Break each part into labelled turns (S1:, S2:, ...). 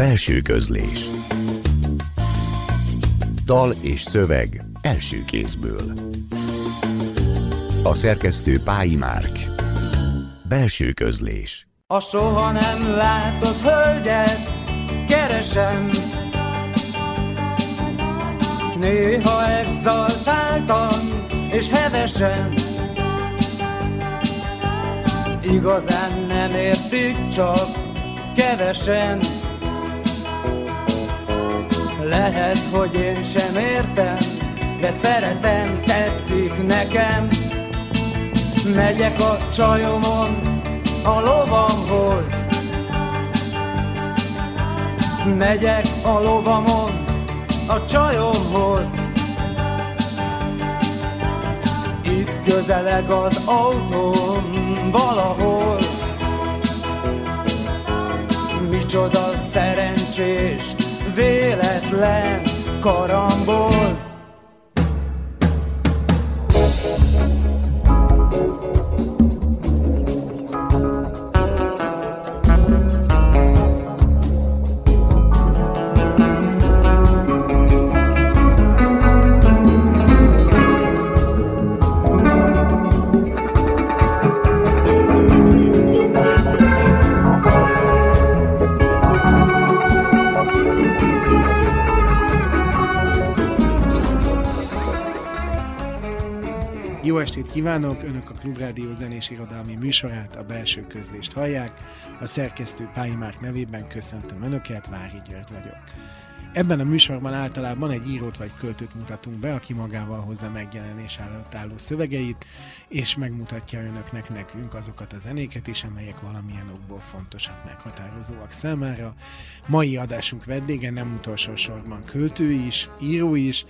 S1: Belső közlés. Dal és szöveg első kézből. A szerkesztő Pályi Márk. Belső közlés.
S2: A soha nem látott hölgyet keresem. Néha exaltáltan és hevesen Igazán nem értik csak kevesen Lehet, hogy én sem értem De szeretem, tetszik nekem. Megyek a csajomon a lovamhoz. Megyek a lovamon a csajomhoz. Itt közeleg az autóm valahol. Micsoda szerencsés, véletlen karambol
S3: estét kívánok! Önök a Klubrádió zenés irodalmi műsorát, a belső közlést hallják. A szerkesztő Pályi Márk nevében köszöntöm Önöket, Vári György vagyok. Ebben a műsorban általában egy írót vagy költőt mutatunk be, aki magával hozza megjelenés előtt álló szövegeit, és megmutatja önöknek nekünk azokat a zenéket is, amelyek valamilyen okból fontosak, meghatározóak számára. Mai adásunk vendége nem utolsó sorban költő is, író is,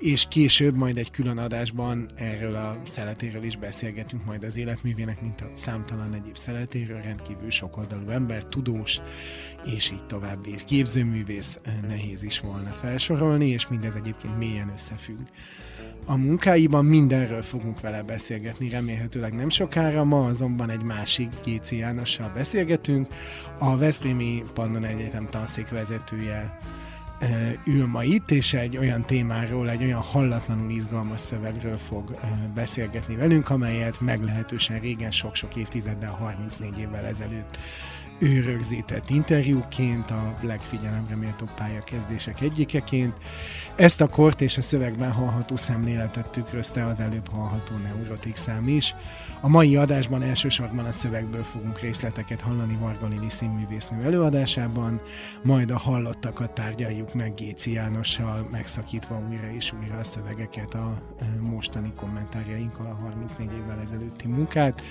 S3: és később majd egy külön adásban erről a szeletéről is beszélgetünk majd az életművének, mint a számtalan egyéb szeletéről, rendkívül sokoldalú ember, tudós, és így tovább ír. Képzőművész eh, nehéz is volna felsorolni, és mindez egyébként mélyen összefügg. A munkáiban mindenről fogunk vele beszélgetni, remélhetőleg nem sokára, ma azonban egy másik Géci Jánossal beszélgetünk, a Veszprémi Pannon Egyetem tanszékvezetője ül ma itt, és egy olyan témáról, egy olyan hallatlanul izgalmas szövegről fog beszélgetni velünk, amelyet meglehetősen régen, sok-sok évtizeddel, 34 évvel ezelőtt ő rögzített interjúként, a legfigyelemre méltó pályakezdések egyikeként. Ezt a kort és a szövegben hallható szemléletet tükrözte az előbb hallható neurotik szám is. A mai adásban elsősorban a szövegből fogunk részleteket hallani Varga Lili színművésznő előadásában, majd a hallottakat tárgyaljuk meg Géci Jánossal, megszakítva újra és újra a szövegeket a e, mostani kommentárjainkkal a 34 évvel ezelőtti munkát.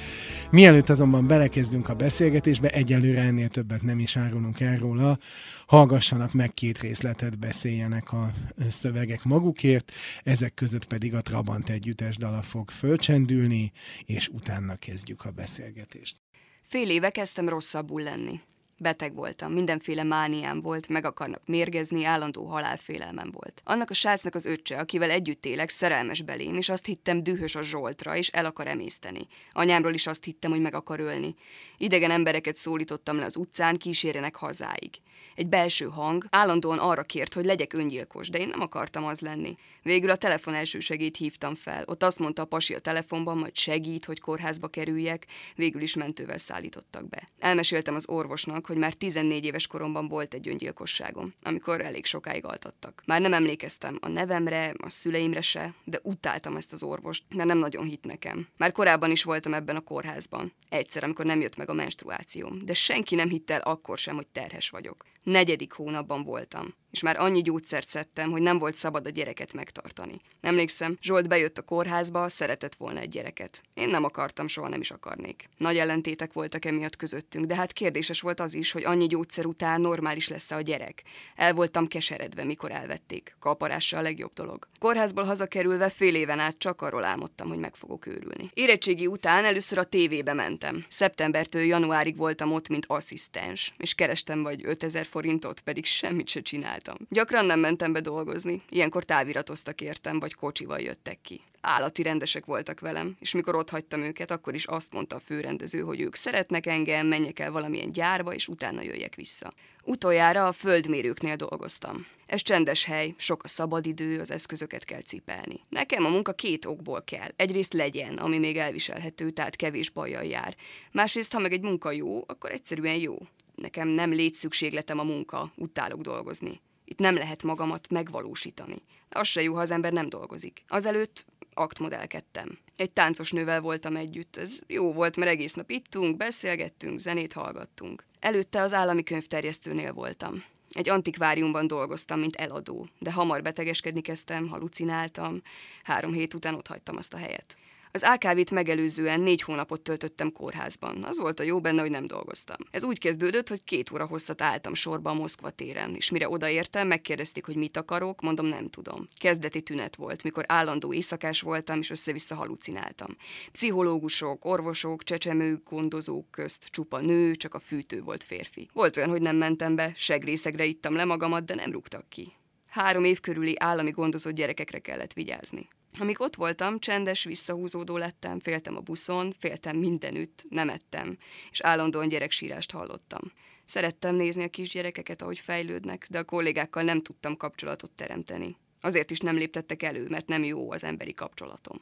S3: Mielőtt azonban belekezdünk a beszélgetésbe, egyelőre ennél többet nem is árulunk el róla. Hallgassanak meg két részletet, beszéljenek a szövegek magukért, ezek között pedig a Trabant együttes dala fog fölcsendülni, és utána kezdjük a beszélgetést.
S4: Fél éve kezdtem rosszabbul lenni. Beteg voltam, mindenféle mániám volt, meg akarnak mérgezni, állandó halálfélelmem volt. Annak a srácnak az öccse, akivel együtt élek, szerelmes belém, és azt hittem dühös a Zsoltra, és el akar emészteni. Anyámról is azt hittem, hogy meg akar ölni. Idegen embereket szólítottam le az utcán, kísérjenek hazáig. Egy belső hang állandóan arra kért, hogy legyek öngyilkos, de én nem akartam az lenni. Végül a telefon elsősegét hívtam fel. Ott azt mondta a pasi a telefonban, majd segít, hogy kórházba kerüljek. Végül is mentővel szállítottak be. Elmeséltem az orvosnak, hogy már 14 éves koromban volt egy öngyilkosságom, amikor elég sokáig altattak. Már nem emlékeztem a nevemre, a szüleimre se, de utáltam ezt az orvost, mert nem nagyon hit nekem. Már korábban is voltam ebben a kórházban. Egyszer, amikor nem jött meg a menstruációm, de senki nem hitt el akkor sem, hogy terhes vagyok. Negyedik hónapban voltam és már annyi gyógyszert szedtem, hogy nem volt szabad a gyereket megtartani. Emlékszem, Zsolt bejött a kórházba, szeretett volna egy gyereket. Én nem akartam, soha nem is akarnék. Nagy ellentétek voltak emiatt közöttünk, de hát kérdéses volt az is, hogy annyi gyógyszer után normális lesz a gyerek. El voltam keseredve, mikor elvették. Kaparása a legjobb dolog. Kórházból hazakerülve fél éven át csak arról álmodtam, hogy meg fogok őrülni. Érettségi után először a tévébe mentem. Szeptembertől januárig voltam ott, mint asszisztens, és kerestem vagy 5000 forintot, pedig semmit se csináltam. Gyakran nem mentem be dolgozni, ilyenkor táviratoztak értem, vagy kocsival jöttek ki. Állati rendesek voltak velem, és mikor ott hagytam őket, akkor is azt mondta a főrendező, hogy ők szeretnek engem, menjek el valamilyen gyárba, és utána jöjjek vissza. Utoljára a földmérőknél dolgoztam. Ez csendes hely, sok a szabadidő, az eszközöket kell cipelni. Nekem a munka két okból kell. Egyrészt legyen, ami még elviselhető, tehát kevés bajjal jár. Másrészt, ha meg egy munka jó, akkor egyszerűen jó. Nekem nem létszükségletem a munka, utálok dolgozni. Itt nem lehet magamat megvalósítani. De az se jó, ha az ember nem dolgozik. Azelőtt aktmodellkedtem. Egy táncos nővel voltam együtt. Ez jó volt, mert egész nap ittunk, beszélgettünk, zenét hallgattunk. Előtte az állami könyvterjesztőnél voltam. Egy antikváriumban dolgoztam, mint eladó, de hamar betegeskedni kezdtem, halucináltam. Három hét után ott hagytam azt a helyet. Az AKV-t megelőzően négy hónapot töltöttem kórházban. Az volt a jó benne, hogy nem dolgoztam. Ez úgy kezdődött, hogy két óra hosszat álltam sorba a Moszkva téren, és mire odaértem, megkérdezték, hogy mit akarok, mondom nem tudom. Kezdeti tünet volt, mikor állandó éjszakás voltam, és össze-vissza halucináltam. Pszichológusok, orvosok, csecsemők, gondozók közt csupa nő, csak a fűtő volt férfi. Volt olyan, hogy nem mentem be, segrészegre ittam le magamat, de nem rúgtak ki. Három év körüli állami gondozott gyerekekre kellett vigyázni. Amíg ott voltam, csendes, visszahúzódó lettem, féltem a buszon, féltem mindenütt, nem ettem, és állandóan gyereksírást hallottam. Szerettem nézni a kisgyerekeket, ahogy fejlődnek, de a kollégákkal nem tudtam kapcsolatot teremteni. Azért is nem léptettek elő, mert nem jó az emberi kapcsolatom.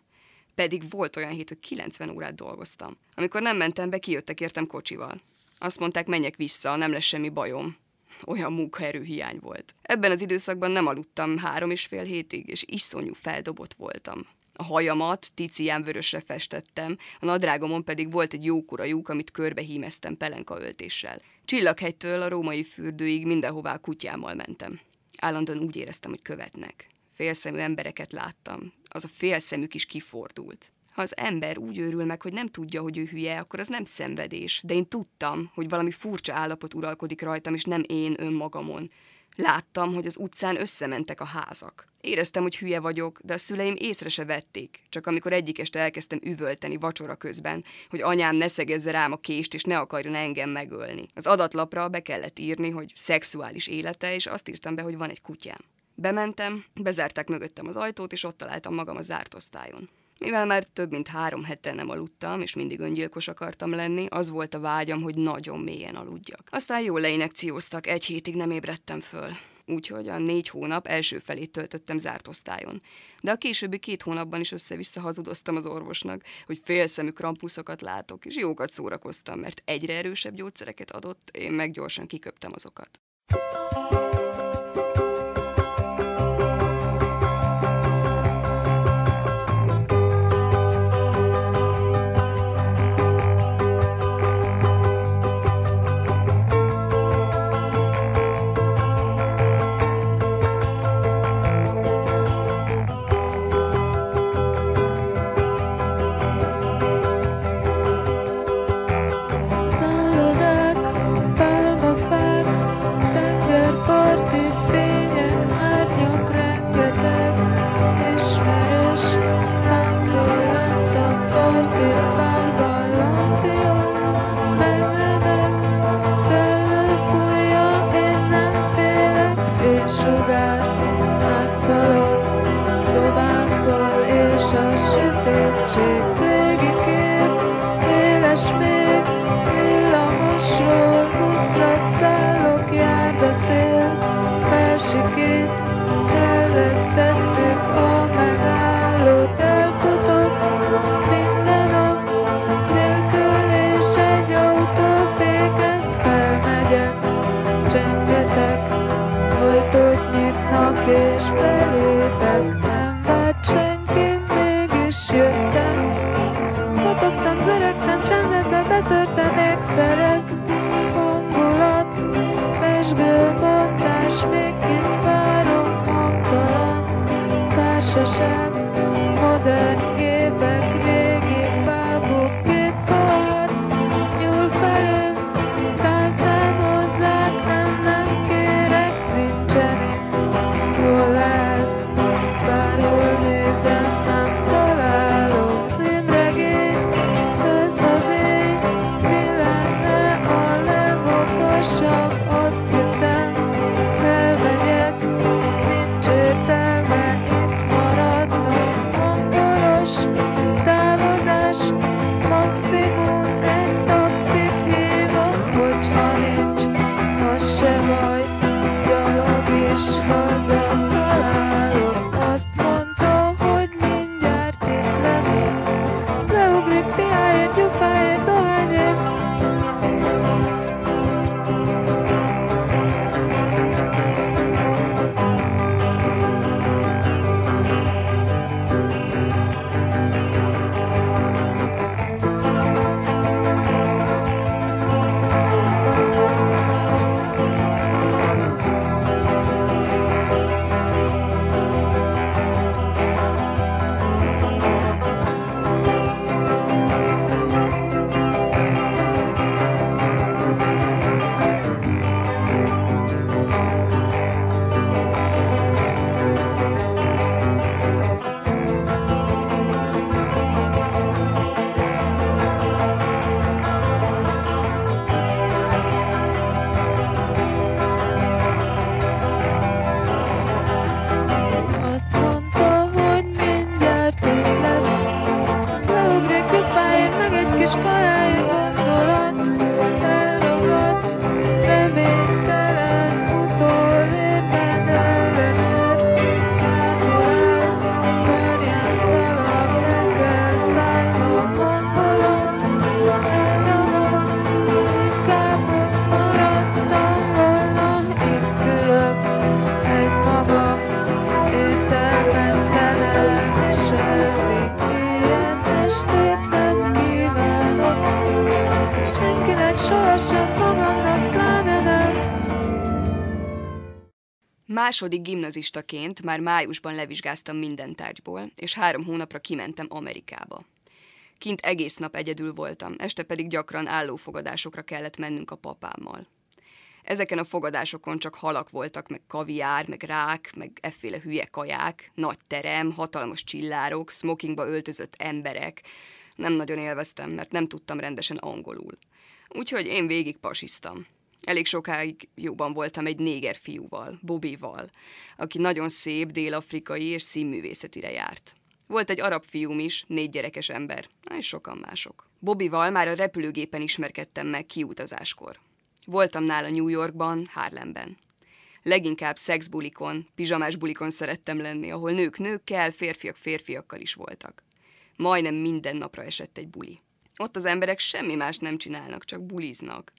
S4: Pedig volt olyan hét, hogy 90 órát dolgoztam. Amikor nem mentem be, kijöttek értem kocsival. Azt mondták, menjek vissza, nem lesz semmi bajom olyan munkaerőhiány volt. Ebben az időszakban nem aludtam három és fél hétig, és iszonyú feldobott voltam. A hajamat ticián vörösre festettem, a nadrágomon pedig volt egy jókora lyuk, amit körbehímeztem pelenkaöltéssel. Csillaghegytől a római fürdőig mindenhová kutyámmal mentem. Állandóan úgy éreztem, hogy követnek. Félszemű embereket láttam. Az a félszemük is kifordult. Ha az ember úgy őrül meg, hogy nem tudja, hogy ő hülye, akkor az nem szenvedés. De én tudtam, hogy valami furcsa állapot uralkodik rajtam, és nem én önmagamon. Láttam, hogy az utcán összementek a házak. Éreztem, hogy hülye vagyok, de a szüleim észre se vették. Csak amikor egyik este elkezdtem üvölteni vacsora közben, hogy anyám ne szegezze rám a kést, és ne akarjon engem megölni. Az adatlapra be kellett írni, hogy szexuális élete, és azt írtam be, hogy van egy kutyám. Bementem, bezárták mögöttem az ajtót, és ott találtam magam a zárt osztályon. Mivel már több mint három hete nem aludtam, és mindig öngyilkos akartam lenni, az volt a vágyam, hogy nagyon mélyen aludjak. Aztán jól leinekcióztak, egy hétig nem ébredtem föl. Úgyhogy a négy hónap első felét töltöttem zárt osztályon. De a későbbi két hónapban is össze-vissza hazudoztam az orvosnak, hogy félszemű krampuszokat látok, és jókat szórakoztam, mert egyre erősebb gyógyszereket adott, én meg gyorsan kiköptem azokat.
S5: better. estét nem kívánok Senkinek sohasem magamnak, pláne nem
S4: Második gimnazistaként már májusban levizsgáztam minden tárgyból, és három hónapra kimentem Amerikába. Kint egész nap egyedül voltam, este pedig gyakran állófogadásokra kellett mennünk a papámmal. Ezeken a fogadásokon csak halak voltak, meg kaviár, meg rák, meg efféle hülye kaják, nagy terem, hatalmas csillárok, smokingba öltözött emberek. Nem nagyon élveztem, mert nem tudtam rendesen angolul. Úgyhogy én végig pasiztam. Elég sokáig jóban voltam egy néger fiúval, Bobival, aki nagyon szép, dél-afrikai és színművészetire járt. Volt egy arab fiúm is, négy gyerekes ember, és sokan mások. Bobival már a repülőgépen ismerkedtem meg kiutazáskor. Voltam nála New Yorkban, Harlemben. Leginkább szexbulikon, pizsamás bulikon szerettem lenni, ahol nők nőkkel, férfiak férfiakkal is voltak. Majdnem minden napra esett egy buli. Ott az emberek semmi más nem csinálnak, csak buliznak.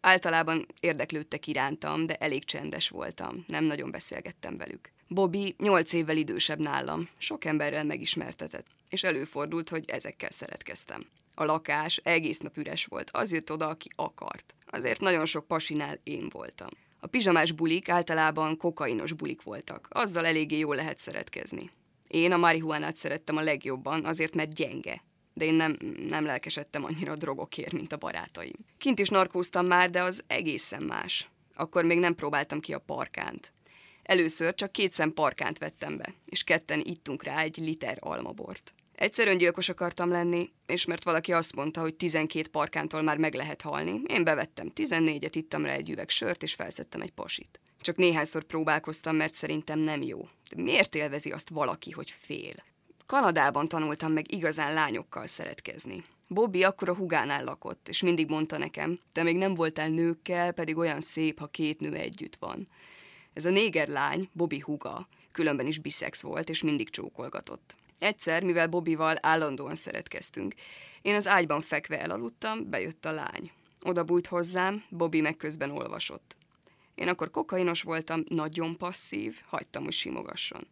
S4: Általában érdeklődtek irántam, de elég csendes voltam, nem nagyon beszélgettem velük. Bobby nyolc évvel idősebb nálam, sok emberrel megismertetett, és előfordult, hogy ezekkel szeretkeztem. A lakás egész nap üres volt, az jött oda, aki akart. Azért nagyon sok pasinál én voltam. A pizsamás bulik általában kokainos bulik voltak, azzal eléggé jól lehet szeretkezni. Én a marihuánát szerettem a legjobban, azért mert gyenge, de én nem, nem lelkesedtem annyira a drogokért, mint a barátaim. Kint is narkóztam már, de az egészen más. Akkor még nem próbáltam ki a parkánt. Először csak két szem parkánt vettem be, és ketten ittunk rá egy liter almabort. Egyszer öngyilkos akartam lenni, és mert valaki azt mondta, hogy 12 parkántól már meg lehet halni, én bevettem 14-et, ittam rá egy üveg sört, és felszettem egy pasit. Csak néhányszor próbálkoztam, mert szerintem nem jó. De miért élvezi azt valaki, hogy fél? Kanadában tanultam meg igazán lányokkal szeretkezni. Bobby akkor a hugánál lakott, és mindig mondta nekem, te még nem voltál nőkkel, pedig olyan szép, ha két nő együtt van. Ez a néger lány, Bobby huga, különben is biszex volt, és mindig csókolgatott. Egyszer, mivel Bobival állandóan szeretkeztünk, én az ágyban fekve elaludtam, bejött a lány. Oda bújt hozzám, Bobby meg közben olvasott. Én akkor kokainos voltam, nagyon passzív, hagytam, hogy simogasson.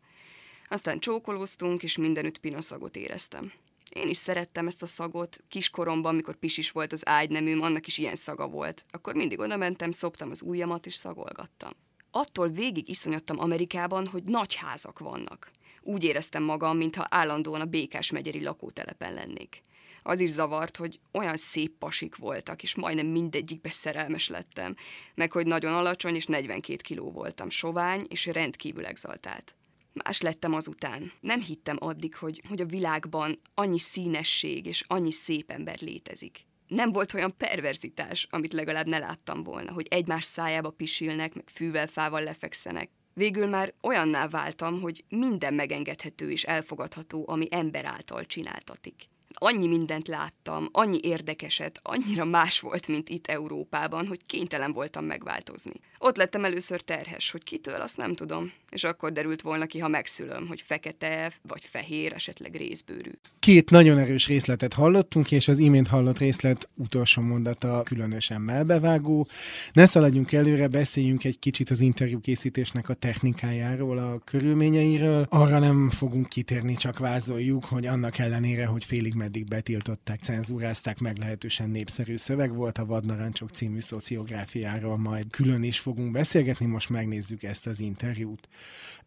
S4: Aztán csókolóztunk, és mindenütt pinoszagot éreztem. Én is szerettem ezt a szagot, kiskoromban, mikor pisis volt az ágyneműm, annak is ilyen szaga volt. Akkor mindig oda mentem, szoptam az ujjamat, és szagolgattam. Attól végig iszonyodtam Amerikában, hogy nagy házak vannak. Úgy éreztem magam, mintha állandóan a Békás megyeri lakótelepen lennék. Az is zavart, hogy olyan szép pasik voltak, és majdnem mindegyikbe szerelmes lettem, meg hogy nagyon alacsony és 42 kiló voltam, sovány és rendkívül exaltált. Más lettem azután. Nem hittem addig, hogy, hogy a világban annyi színesség és annyi szép ember létezik. Nem volt olyan perverzitás, amit legalább ne láttam volna, hogy egymás szájába pisilnek, meg fűvel, fával lefekszenek. Végül már olyanná váltam, hogy minden megengedhető és elfogadható, ami ember által csináltatik annyi mindent láttam, annyi érdekeset, annyira más volt, mint itt Európában, hogy kénytelen voltam megváltozni. Ott lettem először terhes, hogy kitől, azt nem tudom, és akkor derült volna ki, ha megszülöm, hogy fekete, vagy fehér, esetleg részbőrű.
S3: Két nagyon erős részletet hallottunk, és az imént hallott részlet utolsó mondata különösen melbevágó. Ne szaladjunk előre, beszéljünk egy kicsit az interjú készítésnek a technikájáról, a körülményeiről. Arra nem fogunk kitérni, csak vázoljuk, hogy annak ellenére, hogy félig meddig betiltották, cenzúrázták, meglehetősen népszerű szöveg volt. A Vadnarancsok című szociográfiáról, majd külön is fogunk beszélgetni, most megnézzük ezt az interjút,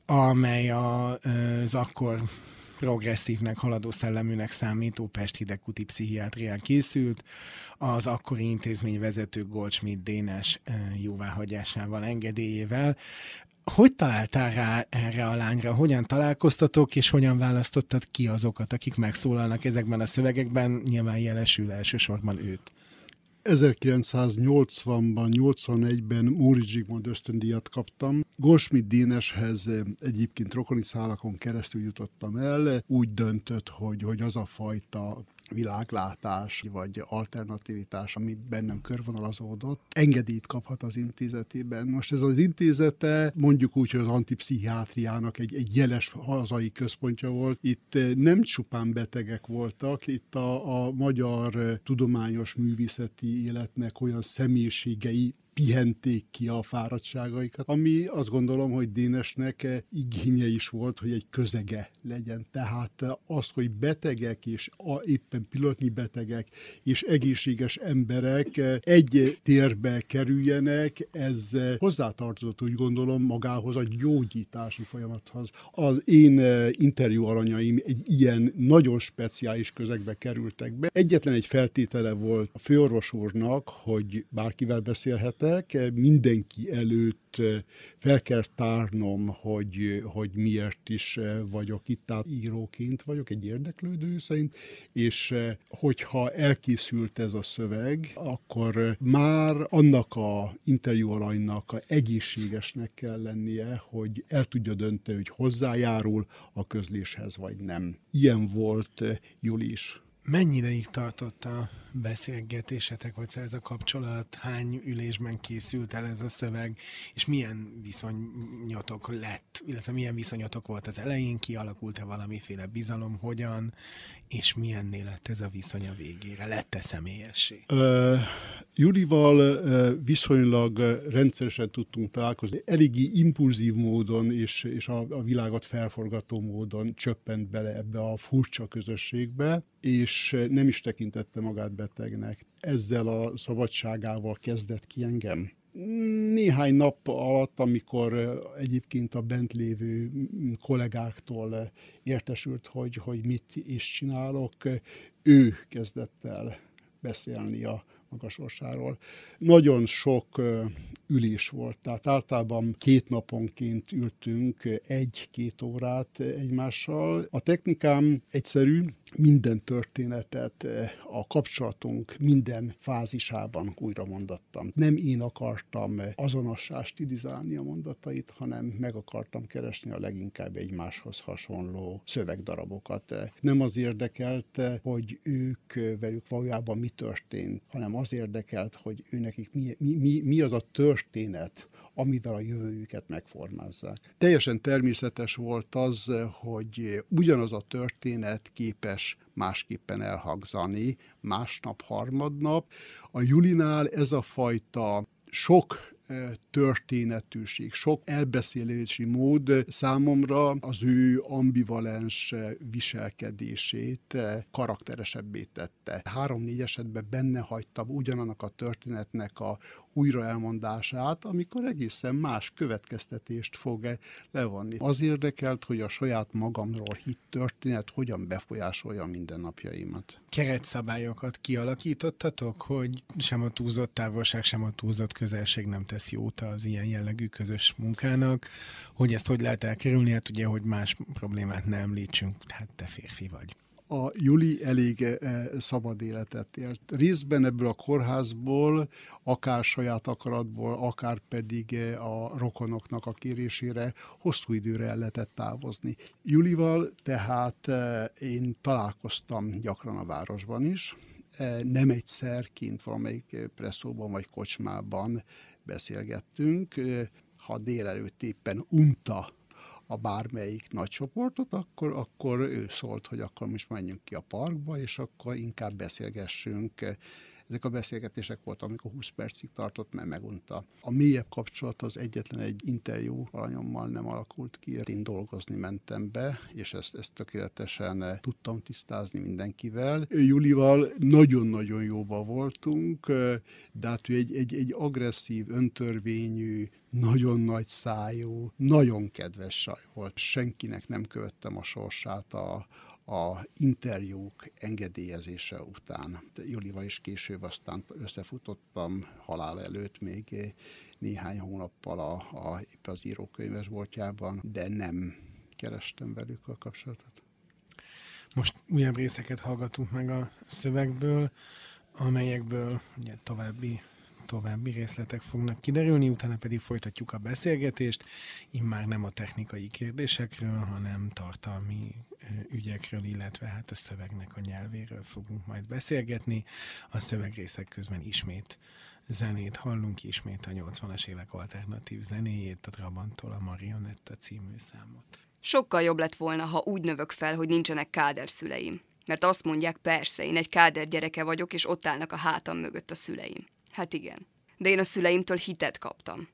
S3: amely a, az akkor progresszívnek, haladó szelleműnek számító Pest hidegkuti pszichiátrián készült, az akkori intézményvezető Goldschmidt Dénes jóváhagyásával, engedélyével hogy találtál rá erre a lányra? Hogyan találkoztatok, és hogyan választottad ki azokat, akik megszólalnak ezekben a szövegekben? Nyilván jelesül elsősorban őt.
S6: 1980-ban, 81-ben Móri Zsigmond ösztöndíjat kaptam. Goldschmidt Déneshez egyébként rokoni szálakon keresztül jutottam el. Úgy döntött, hogy, hogy az a fajta világlátás vagy alternativitás, ami bennem körvonalazódott, engedélyt kaphat az intézetében. Most ez az intézete mondjuk úgy, hogy az antipszichiátriának egy, egy jeles hazai központja volt. Itt eh, nem csupán betegek voltak, itt a, a magyar tudományos művészeti életnek olyan személyiségei pihenték ki a fáradtságaikat, ami azt gondolom, hogy Dénesnek igénye is volt, hogy egy közege legyen. Tehát az, hogy betegek és a, éppen pillanatnyi betegek és egészséges emberek egy térbe kerüljenek, ez hozzátartozott, úgy gondolom, magához a gyógyítási folyamathoz. Az én interjú aranyaim egy ilyen nagyon speciális közegbe kerültek be. Egyetlen egy feltétele volt a főorvos úrnak, hogy bárkivel beszélhetek, mindenki előtt fel kell tárnom, hogy, hogy miért is vagyok itt, tehát íróként vagyok, egy érdeklődő szerint, és hogyha elkészült ez a szöveg, akkor már annak a interjú a egészségesnek kell lennie, hogy el tudja dönteni, hogy hozzájárul a közléshez, vagy nem. Ilyen volt Juli is.
S3: Mennyi ideig tartott a beszélgetésetek, vagy ez a kapcsolat, hány ülésben készült el ez a szöveg, és milyen viszonyotok lett, illetve milyen viszonyotok volt az elején, kialakult-e valamiféle bizalom, hogyan, és milyenné lett ez a viszony a végére? Lett-e személyessé?
S6: Uh, Julival uh, viszonylag rendszeresen tudtunk találkozni. Eléggé impulzív módon és, és a, a világot felforgató módon csöppent bele ebbe a furcsa közösségbe, és nem is tekintette magát betegnek. Ezzel a szabadságával kezdett ki engem. Néhány nap alatt, amikor egyébként a bent lévő kollégáktól értesült, hogy, hogy mit is csinálok, ő kezdett el beszélni a maga sorsáról. Nagyon sok ülés volt, tehát általában két naponként ültünk egy-két órát egymással. A technikám egyszerű, minden történetet a kapcsolatunk minden fázisában újra mondattam. Nem én akartam azonossá stilizálni a mondatait, hanem meg akartam keresni a leginkább egymáshoz hasonló szövegdarabokat. Nem az érdekelt, hogy ők velük valójában mi történt, hanem az érdekelt, hogy őnekik mi, mi, mi, mi az a történet, amivel a jövőjüket megformázzák. Teljesen természetes volt az, hogy ugyanaz a történet képes másképpen elhangzani másnap, harmadnap. A Julinál ez a fajta sok történetűség, sok elbeszélési mód számomra az ő ambivalens viselkedését karakteresebbé tette. Három-négy esetben benne hagytam ugyanannak a történetnek a újra elmondását, amikor egészen más következtetést fog -e levonni. Az érdekelt, hogy a saját magamról hit történet hogyan befolyásolja mindennapjaimat.
S3: Keretszabályokat kialakítottatok, hogy sem a túlzott távolság, sem a túlzott közelség nem tesz jót az ilyen jellegű közös munkának, hogy ezt hogy lehet elkerülni, hát ugye, hogy más problémát ne említsünk, tehát te férfi vagy
S6: a Juli elég eh, szabad életet élt. Részben ebből a kórházból, akár saját akaratból, akár pedig eh, a rokonoknak a kérésére hosszú időre el lehetett távozni. Julival tehát eh, én találkoztam gyakran a városban is, nem egyszer kint valamelyik presszóban vagy kocsmában beszélgettünk, ha délelőtt éppen unta a bármelyik nagy csoportot, akkor, akkor ő szólt, hogy akkor most menjünk ki a parkba, és akkor inkább beszélgessünk. Ezek a beszélgetések voltak, amikor 20 percig tartott, mert megunta. A mélyebb kapcsolat az egyetlen egy interjú alanyommal nem alakult ki. Én dolgozni mentem be, és ezt, ezt tökéletesen tudtam tisztázni mindenkivel. Julival nagyon-nagyon jóba voltunk, de hát ő egy, egy, egy agresszív, öntörvényű, nagyon nagy szájú, nagyon kedves saj volt. Senkinek nem követtem a sorsát a, a interjúk engedélyezése után. Julival is később aztán összefutottam halál előtt még néhány hónappal a, a, épp az írókönyves voltjában, de nem kerestem velük a kapcsolatot.
S3: Most újabb részeket hallgatunk meg a szövegből, amelyekből ugye, további további részletek fognak kiderülni, utána pedig folytatjuk a beszélgetést, immár nem a technikai kérdésekről, hanem tartalmi ügyekről, illetve hát a szövegnek a nyelvéről fogunk majd beszélgetni. A szövegrészek közben ismét zenét hallunk, ismét a 80-as évek alternatív zenéjét, a Trabantól a Marionetta című számot.
S4: Sokkal jobb lett volna, ha úgy növök fel, hogy nincsenek káder szüleim. Mert azt mondják, persze, én egy káder gyereke vagyok, és ott állnak a hátam mögött a szüleim. Hát igen. De én a szüleimtől hitet kaptam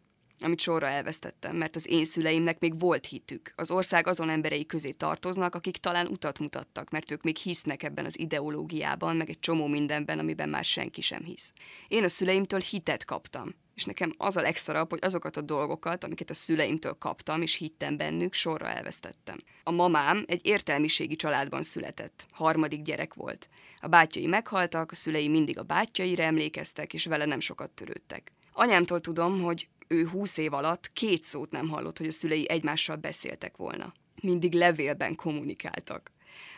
S4: amit sorra elvesztettem, mert az én szüleimnek még volt hitük. Az ország azon emberei közé tartoznak, akik talán utat mutattak, mert ők még hisznek ebben az ideológiában, meg egy csomó mindenben, amiben már senki sem hisz. Én a szüleimtől hitet kaptam, és nekem az a legszarabb, hogy azokat a dolgokat, amiket a szüleimtől kaptam, és hittem bennük, sorra elvesztettem. A mamám egy értelmiségi családban született, harmadik gyerek volt. A bátyai meghaltak, a szülei mindig a bátyjaira emlékeztek, és vele nem sokat törődtek. Anyámtól tudom, hogy ő húsz év alatt két szót nem hallott, hogy a szülei egymással beszéltek volna. Mindig levélben kommunikáltak.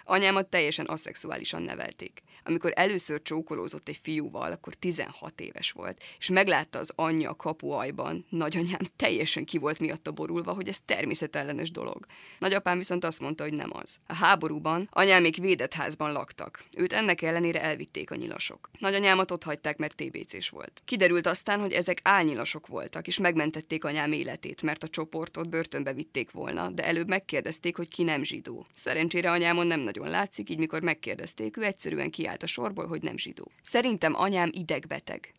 S4: Anyámat teljesen aszexuálisan nevelték. Amikor először csókolózott egy fiúval, akkor 16 éves volt, és meglátta az anyja a kapuajban, nagyanyám teljesen ki volt miatta borulva, hogy ez természetellenes dolog. Nagyapám viszont azt mondta, hogy nem az. A háborúban anyámék védett házban laktak. Őt ennek ellenére elvitték a nyilasok. Nagyanyámat ott hagyták, mert TBC-s volt. Kiderült aztán, hogy ezek álnyilasok voltak, és megmentették anyám életét, mert a csoportot börtönbe vitték volna, de előbb megkérdezték, hogy ki nem zsidó. Szerencsére anyámon nem nagyon látszik, így mikor megkérdezték, ő egyszerűen kiállt a sorból, hogy nem zsidó. Szerintem anyám idegbeteg.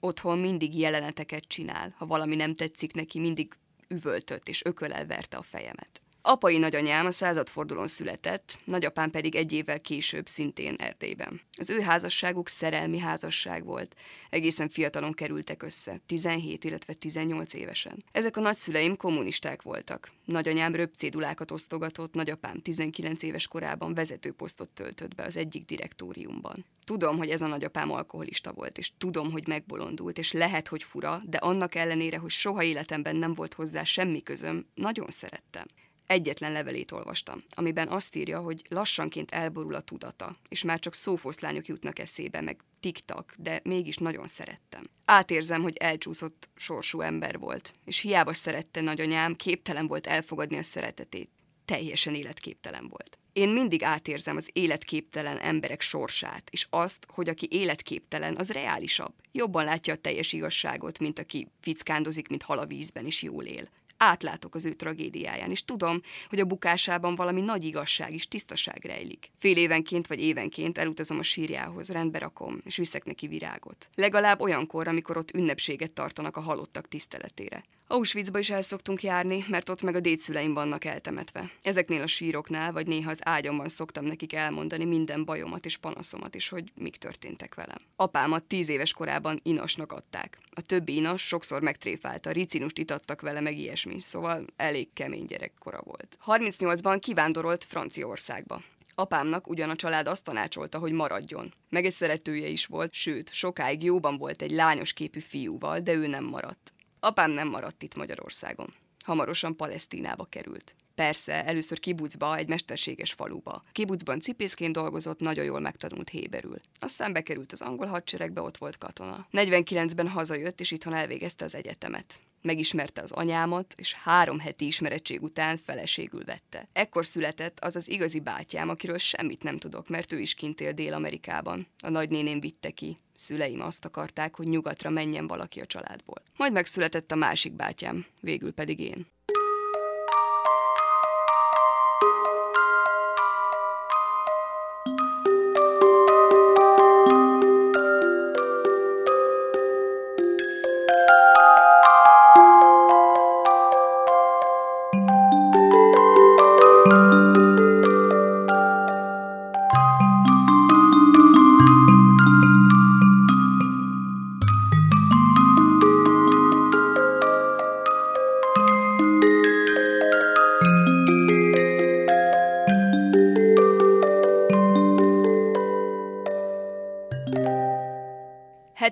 S4: Otthon mindig jeleneteket csinál, ha valami nem tetszik neki, mindig üvöltött és ökölel verte a fejemet. Apai nagyanyám a századfordulón született, nagyapám pedig egy évvel később szintén Erdélyben. Az ő házasságuk szerelmi házasság volt. Egészen fiatalon kerültek össze, 17, illetve 18 évesen. Ezek a nagyszüleim kommunisták voltak. Nagyanyám röpcédulákat osztogatott, nagyapám 19 éves korában vezetőposztot töltött be az egyik direktóriumban. Tudom, hogy ez a nagyapám alkoholista volt, és tudom, hogy megbolondult, és lehet, hogy fura, de annak ellenére, hogy soha életemben nem volt hozzá semmi közöm, nagyon szerettem egyetlen levelét olvastam, amiben azt írja, hogy lassanként elborul a tudata, és már csak szófoszlányok jutnak eszébe, meg tiktak, de mégis nagyon szerettem. Átérzem, hogy elcsúszott sorsú ember volt, és hiába szerette nagyanyám, képtelen volt elfogadni a szeretetét. Teljesen életképtelen volt. Én mindig átérzem az életképtelen emberek sorsát, és azt, hogy aki életképtelen, az reálisabb. Jobban látja a teljes igazságot, mint aki fickándozik, mint hal a vízben, és jól él átlátok az ő tragédiáján, és tudom, hogy a bukásában valami nagy igazság és tisztaság rejlik. Fél évenként vagy évenként elutazom a sírjához, rendbe rakom, és viszek neki virágot. Legalább olyankor, amikor ott ünnepséget tartanak a halottak tiszteletére. Auschwitzba is el szoktunk járni, mert ott meg a dédszüleim vannak eltemetve. Ezeknél a síroknál, vagy néha az ágyamban szoktam nekik elmondani minden bajomat és panaszomat is, hogy mik történtek velem. Apámat tíz éves korában inasnak adták. A többi inas sokszor megtréfálta, ricinust itattak vele, meg ilyesmi, szóval elég kemény gyerekkora volt. 38-ban kivándorolt Franciaországba. Apámnak ugyan a család azt tanácsolta, hogy maradjon. Meg egy szeretője is volt, sőt, sokáig jóban volt egy lányos képű fiúval, de ő nem maradt. Apám nem maradt itt Magyarországon. Hamarosan Palesztinába került. Persze, először kibucba, egy mesterséges faluba. Kibucban cipészként dolgozott, nagyon jól megtanult héberül. Aztán bekerült az angol hadseregbe, ott volt katona. 49-ben hazajött, és itthon elvégezte az egyetemet. Megismerte az anyámat, és három heti ismerettség után feleségül vette. Ekkor született az az igazi bátyám, akiről semmit nem tudok, mert ő is kint él Dél-Amerikában. A nagynéném vitte ki. Szüleim azt akarták, hogy nyugatra menjen valaki a családból. Majd megszületett a másik bátyám, végül pedig én.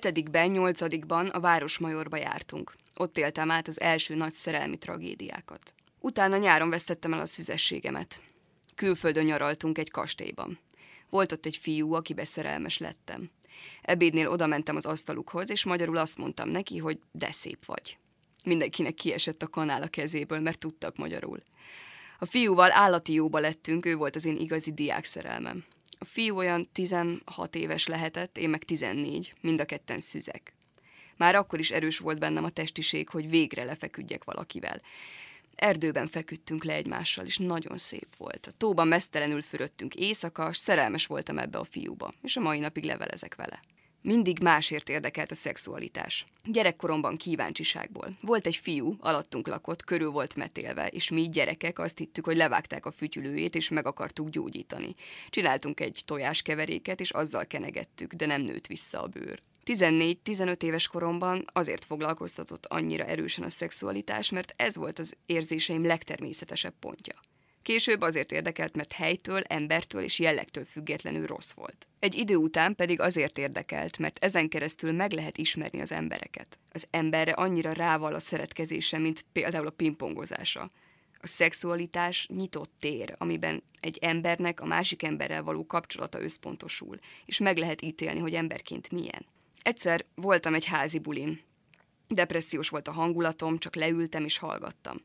S4: Hetedikben, nyolcadikban a Városmajorba jártunk. Ott éltem át az első nagy szerelmi tragédiákat. Utána nyáron vesztettem el a szüzességemet. Külföldön nyaraltunk egy kastélyban. Volt ott egy fiú, akibe szerelmes lettem. Ebédnél oda mentem az asztalukhoz, és magyarul azt mondtam neki, hogy de szép vagy. Mindenkinek kiesett a kanál a kezéből, mert tudtak magyarul. A fiúval állati jóba lettünk, ő volt az én igazi diák szerelmem. A fiú olyan 16 éves lehetett, én meg 14, mind a ketten szüzek. Már akkor is erős volt bennem a testiség, hogy végre lefeküdjek valakivel. Erdőben feküdtünk le egymással, és nagyon szép volt. A tóban mesztelenül fürödtünk éjszaka, és szerelmes voltam ebbe a fiúba, és a mai napig levelezek vele. Mindig másért érdekelt a szexualitás. Gyerekkoromban kíváncsiságból. Volt egy fiú, alattunk lakott, körül volt metélve, és mi gyerekek azt hittük, hogy levágták a fütyülőjét, és meg akartuk gyógyítani. Csináltunk egy tojáskeveréket, és azzal kenegettük, de nem nőtt vissza a bőr. 14-15 éves koromban azért foglalkoztatott annyira erősen a szexualitás, mert ez volt az érzéseim legtermészetesebb pontja. Később azért érdekelt, mert helytől, embertől és jellegtől függetlenül rossz volt. Egy idő után pedig azért érdekelt, mert ezen keresztül meg lehet ismerni az embereket. Az emberre annyira rával a szeretkezése, mint például a pingpongozása. A szexualitás nyitott tér, amiben egy embernek a másik emberrel való kapcsolata összpontosul, és meg lehet ítélni, hogy emberként milyen. Egyszer voltam egy házi bulin. Depressziós volt a hangulatom, csak leültem és hallgattam.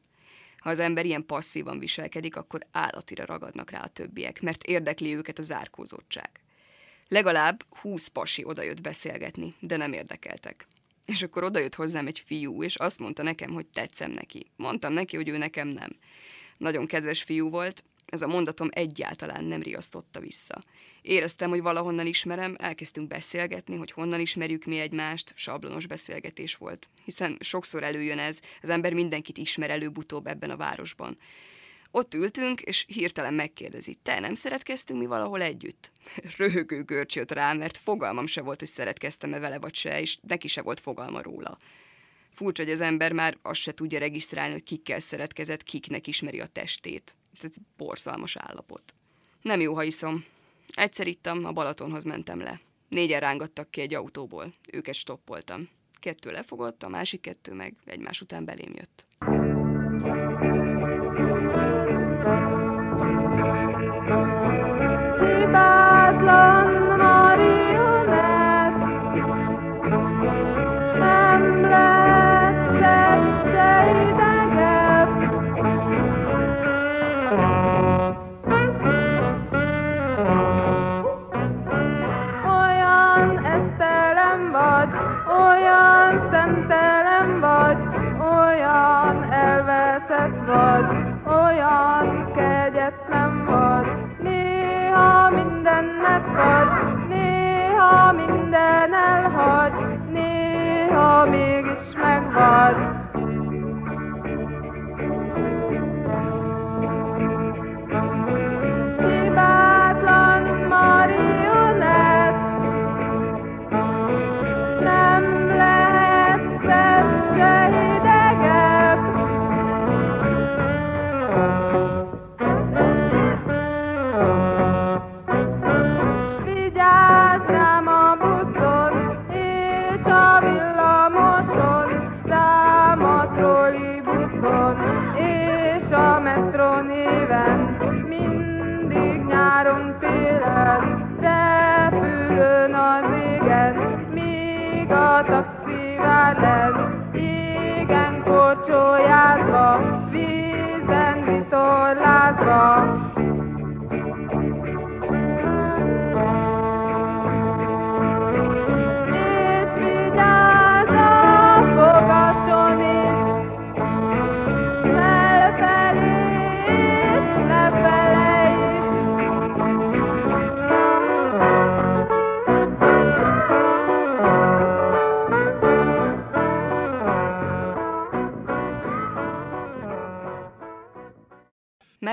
S4: Ha az ember ilyen passzívan viselkedik, akkor állatira ragadnak rá a többiek, mert érdekli őket a zárkózottság. Legalább húsz pasi odajött beszélgetni, de nem érdekeltek. És akkor odajött hozzám egy fiú, és azt mondta nekem, hogy tetszem neki. Mondtam neki, hogy ő nekem nem. Nagyon kedves fiú volt, ez a mondatom egyáltalán nem riasztotta vissza. Éreztem, hogy valahonnan ismerem, elkezdtünk beszélgetni, hogy honnan ismerjük mi egymást, sablonos beszélgetés volt. Hiszen sokszor előjön ez, az ember mindenkit ismer előbb-utóbb ebben a városban. Ott ültünk, és hirtelen megkérdezi, te nem szeretkeztünk mi valahol együtt? Röhögő görcs jött rá, mert fogalmam se volt, hogy szeretkeztem-e vele vagy se, és neki se volt fogalma róla. Furcsa, hogy az ember már azt se tudja regisztrálni, hogy kikkel szeretkezett, kiknek ismeri a testét. Ez borzalmas állapot. Nem jó, ha iszom. Egyszer ittam, a Balatonhoz mentem le. Négyen rángattak ki egy autóból. Őket stoppoltam. Kettő lefogott, a másik kettő meg egymás után belém jött.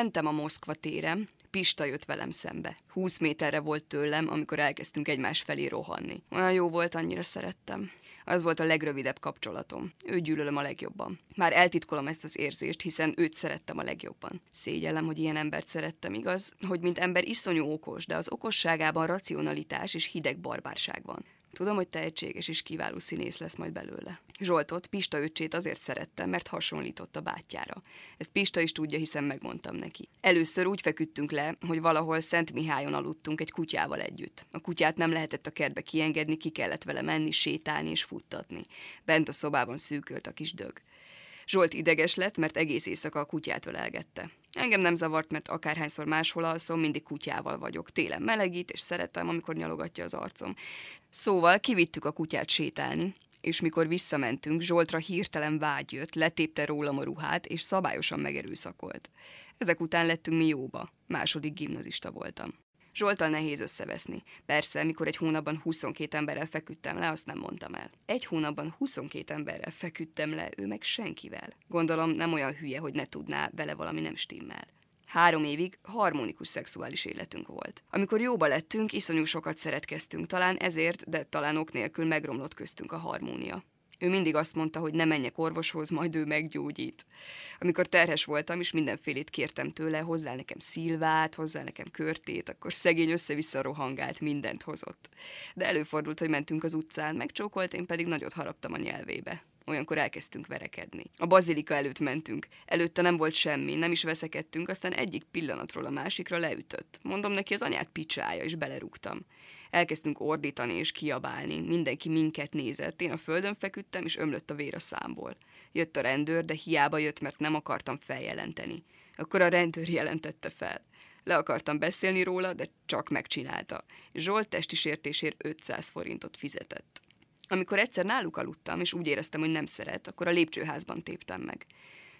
S4: Mentem a Moszkva téren, Pista jött velem szembe. 20 méterre volt tőlem, amikor elkezdtünk egymás felé rohanni. Olyan jó volt, annyira szerettem. Az volt a legrövidebb kapcsolatom. Őt gyűlölöm a legjobban. Már eltitkolom ezt az érzést, hiszen őt szerettem a legjobban. Szégyellem, hogy ilyen embert szerettem, igaz? Hogy mint ember iszonyú okos, de az okosságában racionalitás és hideg barbárság van. Tudom, hogy tehetséges és kiváló színész lesz majd belőle. Zsoltot, Pista öccsét azért szerettem, mert hasonlított a bátyjára. Ezt Pista is tudja, hiszen megmondtam neki. Először úgy feküdtünk le, hogy valahol Szent Mihályon aludtunk egy kutyával együtt. A kutyát nem lehetett a kertbe kiengedni, ki kellett vele menni, sétálni és futtatni. Bent a szobában szűkölt a kis dög. Zsolt ideges lett, mert egész éjszaka a kutyát ölelgette. Engem nem zavart, mert akárhányszor máshol alszom, mindig kutyával vagyok. Télen melegít, és szeretem, amikor nyalogatja az arcom. Szóval kivittük a kutyát sétálni, és mikor visszamentünk, Zsoltra hirtelen vágy jött, letépte rólam a ruhát, és szabályosan megerőszakolt. Ezek után lettünk mi jóba. Második gimnazista voltam. Zsoltal nehéz összeveszni. Persze, mikor egy hónapban 22 emberrel feküdtem le, azt nem mondtam el. Egy hónapban 22 emberrel feküdtem le, ő meg senkivel. Gondolom nem olyan hülye, hogy ne tudná, vele valami nem stimmel. Három évig harmonikus szexuális életünk volt. Amikor jóba lettünk, iszonyú sokat szeretkeztünk, talán ezért, de talán ok nélkül megromlott köztünk a harmónia. Ő mindig azt mondta, hogy ne menjek orvoshoz, majd ő meggyógyít. Amikor terhes voltam, és mindenfélét kértem tőle, hozzá nekem szilvát, hozzá nekem körtét, akkor szegény össze-vissza rohangált, mindent hozott. De előfordult, hogy mentünk az utcán, megcsókolt, én pedig nagyot haraptam a nyelvébe. Olyankor elkezdtünk verekedni. A bazilika előtt mentünk. Előtte nem volt semmi, nem is veszekedtünk, aztán egyik pillanatról a másikra leütött. Mondom neki, az anyát picsája, és belerúgtam. Elkezdtünk ordítani és kiabálni, mindenki minket nézett, én a földön feküdtem, és ömlött a vér a számból. Jött a rendőr, de hiába jött, mert nem akartam feljelenteni. Akkor a rendőr jelentette fel. Le akartam beszélni róla, de csak megcsinálta. Zsolt testi sértésért 500 forintot fizetett. Amikor egyszer náluk aludtam, és úgy éreztem, hogy nem szeret, akkor a lépcsőházban téptem meg.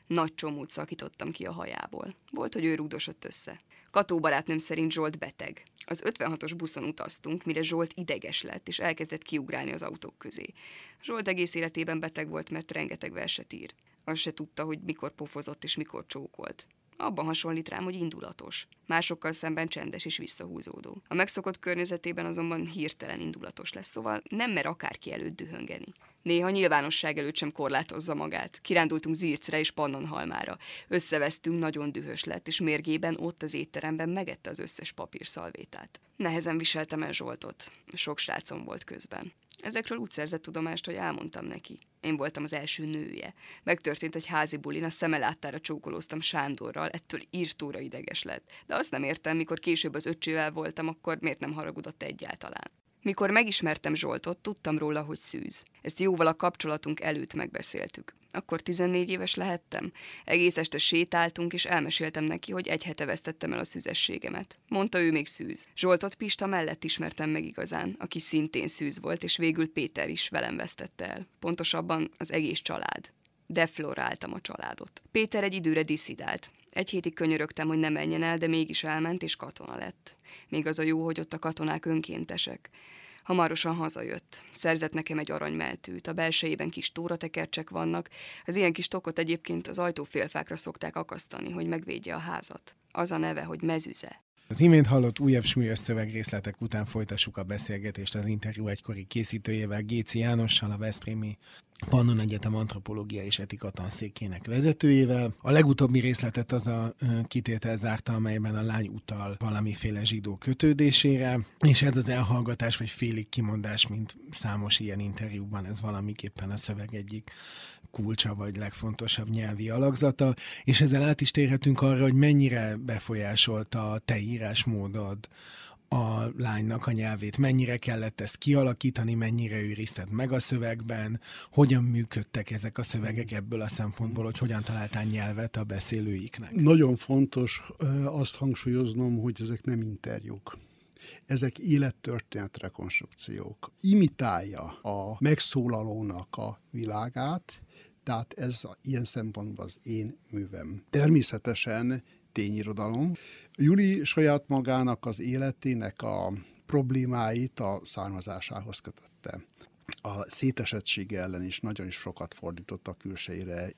S4: Nagy csomót szakítottam ki a hajából. Volt, hogy ő rúdosott össze. Kató barátnőm szerint Zsolt beteg. Az 56-os buszon utaztunk, mire Zsolt ideges lett, és elkezdett kiugrálni az autók közé. Zsolt egész életében beteg volt, mert rengeteg verset ír. Azt se tudta, hogy mikor pofozott és mikor csókolt. Abban hasonlít rám, hogy indulatos. Másokkal szemben csendes és visszahúzódó. A megszokott környezetében azonban hirtelen indulatos lesz, szóval nem mer akárki előtt dühöngeni. Néha nyilvánosság előtt sem korlátozza magát. Kirándultunk Zircre és Pannonhalmára. Összevesztünk, nagyon dühös lett, és mérgében ott az étteremben megette az összes papírszalvétát. Nehezen viseltem el Zsoltot. Sok srácom volt közben. Ezekről úgy szerzett tudomást, hogy elmondtam neki. Én voltam az első nője. Megtörtént egy házi bulin, a szeme láttára csókolóztam Sándorral, ettől írtóra ideges lett. De azt nem értem, mikor később az öccsével voltam, akkor miért nem haragudott egyáltalán. Mikor megismertem Zsoltot, tudtam róla, hogy szűz. Ezt jóval a kapcsolatunk előtt megbeszéltük. Akkor 14 éves lehettem. Egész este sétáltunk, és elmeséltem neki, hogy egy hete vesztettem el a szüzességemet. Mondta ő még szűz. Zsoltot Pista mellett ismertem meg igazán, aki szintén szűz volt, és végül Péter is velem vesztette el. Pontosabban az egész család. Defloráltam a családot. Péter egy időre diszidált. Egy hétig könyörögtem, hogy ne menjen el, de mégis elment, és katona lett. Még az a jó, hogy ott a katonák önkéntesek. Hamarosan hazajött. Szerzett nekem egy aranymeltűt, a belsejében kis tóratekercsek vannak, az ilyen kis tokot egyébként az ajtófélfákra szokták akasztani, hogy megvédje a házat. Az a neve, hogy mezüze.
S3: Az imént hallott újabb súlyos szövegrészletek után folytassuk a beszélgetést az interjú egykori készítőjével, Géci Jánossal, a Veszprémi Pannon Egyetem antropológia és etika tanszékének vezetőjével. A legutóbbi részletet az a kitétel zárta, amelyben a lány utal valamiféle zsidó kötődésére, és ez az elhallgatás vagy félig kimondás, mint számos ilyen interjúban, ez valamiképpen a szöveg egyik kulcsa vagy legfontosabb nyelvi alakzata, és ezzel át is térhetünk arra, hogy mennyire befolyásolta a te írásmódod a lánynak a nyelvét, mennyire kellett ezt kialakítani, mennyire őrizted meg a szövegben, hogyan működtek ezek a szövegek ebből a szempontból, hogy hogyan találtál nyelvet a beszélőiknek.
S6: Nagyon fontos azt hangsúlyoznom, hogy ezek nem interjúk. Ezek élettörténet rekonstrukciók. Imitálja a megszólalónak a világát, tehát ez a, ilyen szempontból az én művem. Természetesen tényirodalom. Juli saját magának az életének a problémáit a származásához kötötte. A szétesettsége ellen is nagyon is sokat fordított a külseire,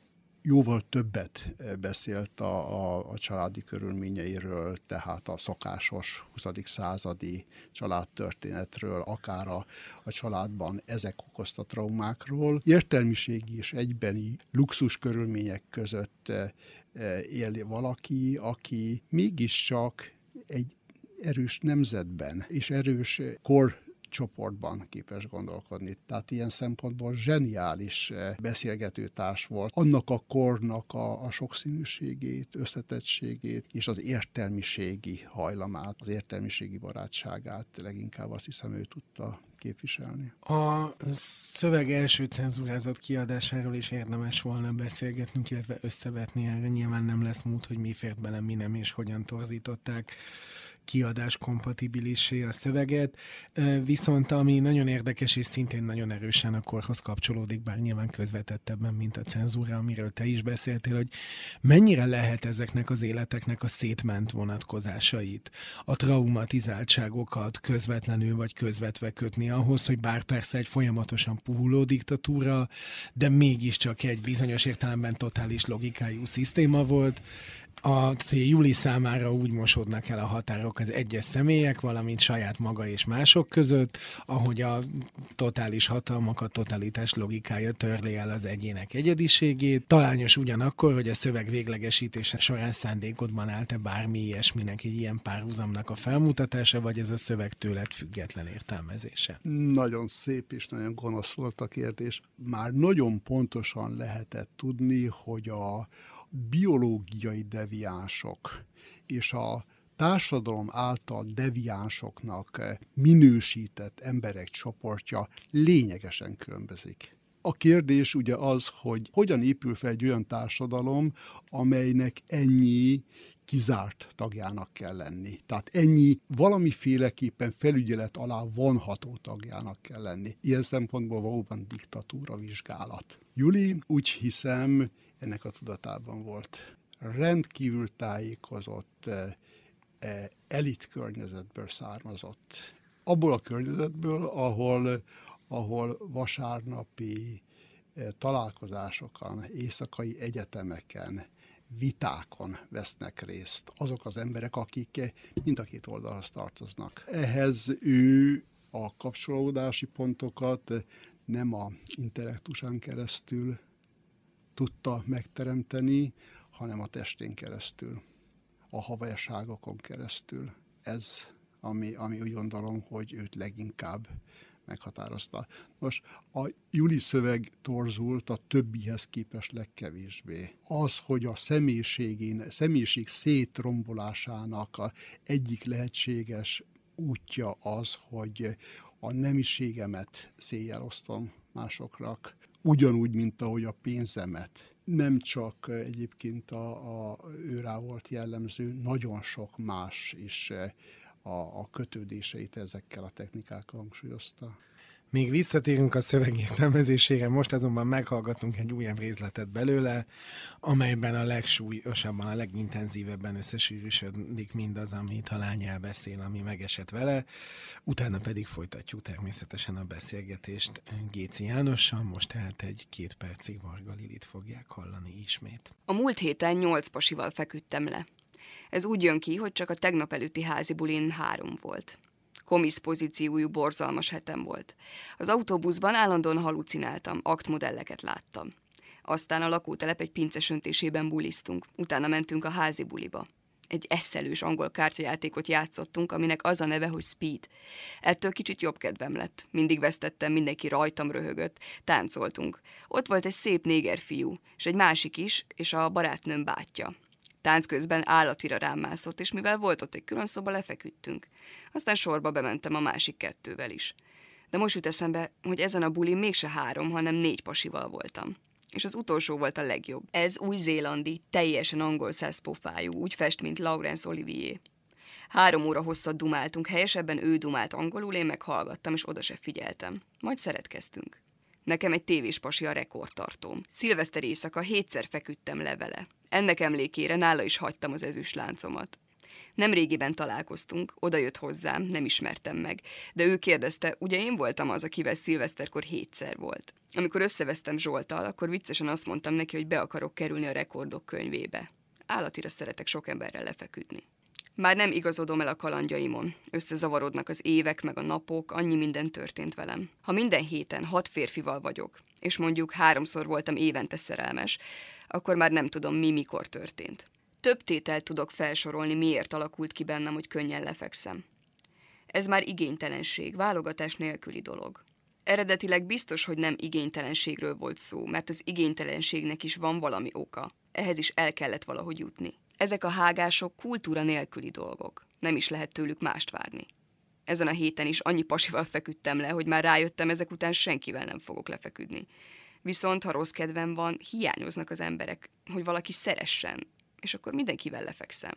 S6: jóval többet beszélt a, a, a családi körülményeiről, tehát a szokásos 20. századi családtörténetről, akár a, a családban ezek okozta traumákról. Értelmiségi és egybeni luxus körülmények között él valaki, aki mégiscsak egy erős nemzetben és erős kor csoportban képes gondolkodni. Tehát ilyen szempontból zseniális beszélgetőtárs volt. Annak a kornak a, a sokszínűségét, összetettségét és az értelmiségi hajlamát, az értelmiségi barátságát leginkább azt hiszem ő tudta képviselni.
S3: A szöveg első cenzúrázott kiadásáról is érdemes volna beszélgetnünk, illetve összevetni erre. Nyilván nem lesz mód, hogy mi fért bele, mi nem, és hogyan torzították kiadás kompatibilissé a szöveget, viszont ami nagyon érdekes és szintén nagyon erősen a korhoz kapcsolódik, bár nyilván közvetettebben, mint a cenzúra, amiről te is beszéltél, hogy mennyire lehet ezeknek az életeknek a szétment vonatkozásait, a traumatizáltságokat közvetlenül vagy közvetve kötni ahhoz, hogy bár persze egy folyamatosan puhuló diktatúra, de mégiscsak egy bizonyos értelemben totális logikájú szisztéma volt, a Juli számára úgy mosódnak el a határok az egyes személyek, valamint saját maga és mások között, ahogy a totális hatalmak, a totalitás logikája törli el az egyének egyediségét. Talányos ugyanakkor, hogy a szöveg véglegesítése során szándékodban állt-e bármi ilyesminek egy ilyen párhuzamnak a felmutatása, vagy ez a szöveg tőled független értelmezése?
S6: Nagyon szép és nagyon gonosz volt a kérdés. Már nagyon pontosan lehetett tudni, hogy a, biológiai deviánsok és a társadalom által deviánsoknak minősített emberek csoportja lényegesen különbözik. A kérdés ugye az, hogy hogyan épül fel egy olyan társadalom, amelynek ennyi kizárt tagjának kell lenni. Tehát ennyi valamiféleképpen felügyelet alá vonható tagjának kell lenni. Ilyen szempontból valóban diktatúra vizsgálat. Juli úgy hiszem ennek a tudatában volt. Rendkívül tájékozott, eh, eh, elit környezetből származott. Abból a környezetből, ahol, ahol vasárnapi eh, találkozásokon, éjszakai egyetemeken, vitákon vesznek részt azok az emberek, akik mind a két oldalhoz tartoznak. Ehhez ő a kapcsolódási pontokat nem a intellektusán keresztül tudta megteremteni, hanem a testén keresztül, a havajaságokon keresztül. Ez, ami, ami úgy gondolom, hogy őt leginkább meghatározta. Nos, a Juli szöveg torzult a többihez képest legkevésbé. Az, hogy a személyiségén, személyiség szétrombolásának a egyik lehetséges útja az, hogy a nemiségemet széjjel osztom másokra, ugyanúgy, mint ahogy a pénzemet. Nem csak egyébként a, a őrá volt jellemző, nagyon sok más is eh, a, a kötődéseit ezekkel a technikákkal hangsúlyozta.
S3: Még visszatérünk a szöveg értelmezésére, most azonban meghallgatunk egy újabb részletet belőle, amelyben a legsúlyosabban, a legintenzívebben összesűrűsödik mindaz, amit a lány elbeszél, ami megesett vele. Utána pedig folytatjuk természetesen a beszélgetést Géci Jánossal, most tehát egy két percig Varga Lilit fogják hallani ismét.
S4: A múlt héten nyolc pasival feküdtem le. Ez úgy jön ki, hogy csak a tegnap előtti házi bulin három volt komisz pozíciójú borzalmas hetem volt. Az autóbuszban állandóan halucináltam, aktmodelleket láttam. Aztán a lakótelep egy pincesöntésében bulisztunk, utána mentünk a házi buliba. Egy eszelős angol kártyajátékot játszottunk, aminek az a neve, hogy Speed. Ettől kicsit jobb kedvem lett. Mindig vesztettem, mindenki rajtam röhögött. Táncoltunk. Ott volt egy szép néger fiú, és egy másik is, és a barátnőm bátyja. Tánc közben állatira rám mászott, és mivel volt ott egy külön szoba, lefeküdtünk. Aztán sorba bementem a másik kettővel is. De most jut eszembe, hogy ezen a bulin mégse három, hanem négy pasival voltam. És az utolsó volt a legjobb. Ez új-zélandi, teljesen angol száz pofájú, úgy fest, mint Laurence Olivier. Három óra hosszat dumáltunk, helyesebben ő dumált angolul, én meg hallgattam, és oda se figyeltem. Majd szeretkeztünk. Nekem egy tévés pasi a rekordtartóm. Szilveszter éjszaka hétszer feküdtem le vele. Ennek emlékére nála is hagytam az ezüst láncomat. Nem régiben találkoztunk, oda jött hozzám, nem ismertem meg, de ő kérdezte, ugye én voltam az, akivel szilveszterkor hétszer volt. Amikor összevesztem Zsoltal, akkor viccesen azt mondtam neki, hogy be akarok kerülni a rekordok könyvébe. Állatira szeretek sok emberrel lefeküdni. Már nem igazodom el a kalandjaimon. Összezavarodnak az évek, meg a napok, annyi minden történt velem. Ha minden héten hat férfival vagyok, és mondjuk háromszor voltam évente szerelmes, akkor már nem tudom, mi mikor történt. Több tételt tudok felsorolni, miért alakult ki bennem, hogy könnyen lefekszem. Ez már igénytelenség, válogatás nélküli dolog. Eredetileg biztos, hogy nem igénytelenségről volt szó, mert az igénytelenségnek is van valami oka. Ehhez is el kellett valahogy jutni. Ezek a hágások kultúra nélküli dolgok. Nem is lehet tőlük mást várni. Ezen a héten is annyi pasival feküdtem le, hogy már rájöttem, ezek után senkivel nem fogok lefeküdni. Viszont, ha rossz kedvem van, hiányoznak az emberek, hogy valaki szeressen, és akkor mindenkivel lefekszem.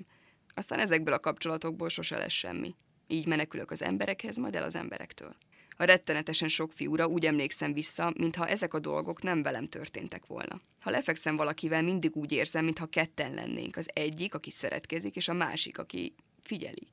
S4: Aztán ezekből a kapcsolatokból sose lesz semmi. Így menekülök az emberekhez, majd el az emberektől. A rettenetesen sok fiúra úgy emlékszem vissza, mintha ezek a dolgok nem velem történtek volna. Ha lefekszem valakivel, mindig úgy érzem, mintha ketten lennénk. Az egyik, aki szeretkezik, és a másik, aki figyeli.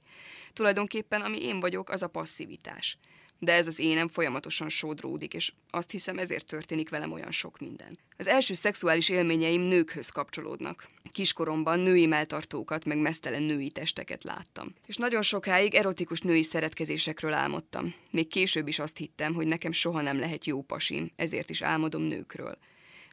S4: Tulajdonképpen, ami én vagyok, az a passzivitás. De ez az énem folyamatosan sodródik, és azt hiszem ezért történik velem olyan sok minden. Az első szexuális élményeim nőkhöz kapcsolódnak. Kiskoromban női melltartókat, meg mesztelen női testeket láttam. És nagyon sokáig erotikus női szeretkezésekről álmodtam. Még később is azt hittem, hogy nekem soha nem lehet jó pasim, ezért is álmodom nőkről.